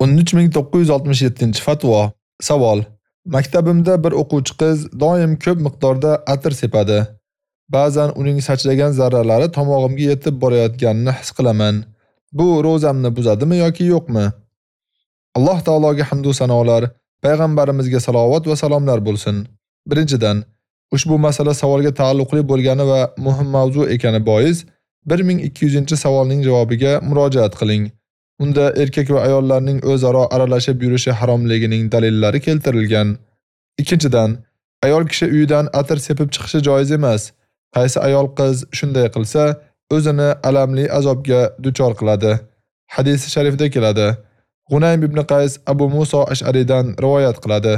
13967-fatvo. Savol: Maktabimda bir o'quvchi qiz doim ko'p miqdorda atir sepadi. Ba'zan uning sachlagan zarralari tomog'imga yetib borayotganini his qilaman. Bu ro'zamni buzadimi yoki yo'qmi? Alloh taologa hamd va sanolar, payg'ambarimizga salovat va salomlar bo'lsin. Birinchidan, ushbu masala savolga taalluqli bo'lgani va muhim mavzu ekani bois 1200-savolning javobiga murojaat qiling. Unda erkak va ayollarning o'zaro aralashib yurishi haromligining dalillari keltirilgan. Ikkinchidan, ayol kishi uyidan atir sepib chiqishi joiz emas. Qaysi ayol qiz shunday qilsa, o'zini alamli azobga duchor qiladi. Hadis sharifda keladi. G'unaym ibn Qays Abu Musa Ash'aridan rivoyat qiladi.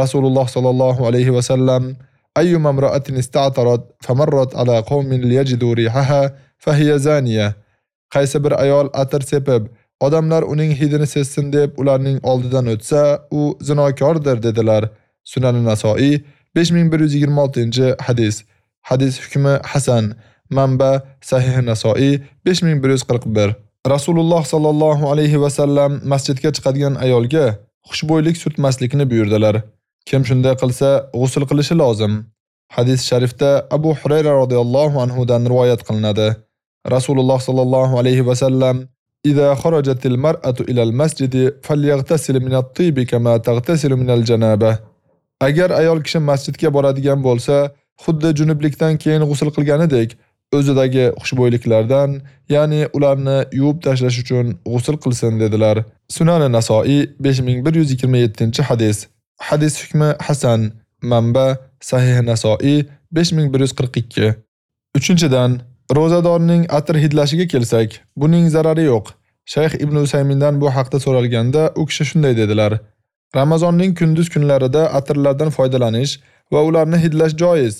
Rasululloh sallallohu alayhi va sallam ayyuma imra'atin ista'tarat famarrat ala qawmin liyajidu rihaha fahiya zaniya. Qaysi bir ayol atir sepib Odamlar uning hidini sezsin deb ularning oldidan o'tsa, u zinokordir dedilar. Sunan Nasoiy 5126-hadis. Hadis hukmi hasan. Manba Sahih Nasoiy 5141. Rasululloh sallallohu alayhi va sallam masjidga chiqadigan ayolga xushbo'ylik surtmaslikni buyurdilar. Kim shunday qilsa, g'usl qilishi lozim. Hadis sharifda Abu Hurayra radhiyallohu anhu dan rivoyat qilinadi. Rasululloh sallallohu alayhi va sallam إذا خرجت المرأة إلى المسجد فليغتسل من الطيب كما تغتسل من الجنابة. Agar ayol kishi masjidga boradigan bo'lsa, xuddi junublikdan keyin g'usl qilganidek, o'zidagi xushbo'yliklardan, ya'ni ularni yuvib tashlash uchun g'usl qilsin dedilar. Sunan Nasoiy 5127-hadis. Hadis hukmi hasan. Manba Sahih Nasoiy 5142. Uchinchidan Ro'zadorning atir hidlashiga kelsak, buning zarari yo'q. Shayx Ibn Usaymindan bu haqda so'ralganda, u kishi shunday dedilar: Ramazonning kunduz kunlarida atirlardan foydalanish va ularni hidlash joiz.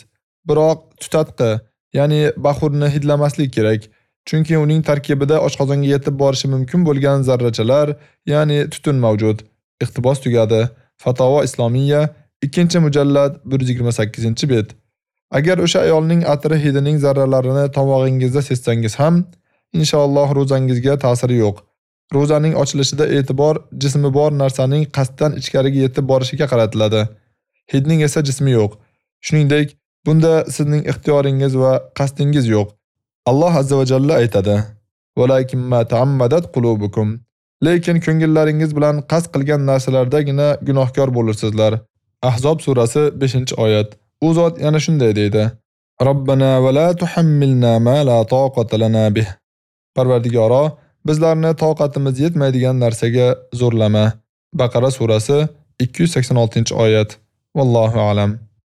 Biroq tutatqi, ya'ni baxurni hidlamaslik kerak. Chunki uning tarkibida oshqozonga yetib borishi mumkin bo'lgan zarrachalar, ya'ni tutun mavjud. Iqtibos tugadi. Fatovo Islomiyya 2-mujallad 128-bet. Agar o'sha ayolning atri hidining zarralarini tomog'ingizda sezsangiz ham, inshaalloh ro'zangizga ta'siri yo'q. Ro'zaning ochilishida e'tibor jismi bor narsaning qasddan ichkariga yetib borishiga qaratiladi. Hidning esa jismi yo'q. Shuningdek, bunda sizning ixtiyoringiz va qasdingiz yo'q. Alloh azza va jalla aytadi: "Walakin ma ta'ammadat qulubukum." Lekin ko'ngillaringiz bilan qasd qilgan narsalardagina gunohkor bo'lasizlar. Ahzob surasi 5-oyat. U zot yana shunday deydi: Robbana va la tuhammilna ma la taqata lana bih. Parvardigoro, bizlarni toqatimiz yetmaydigan narsaga zo'rlama. Baqara surasi 286-oyat. Vallohu alam.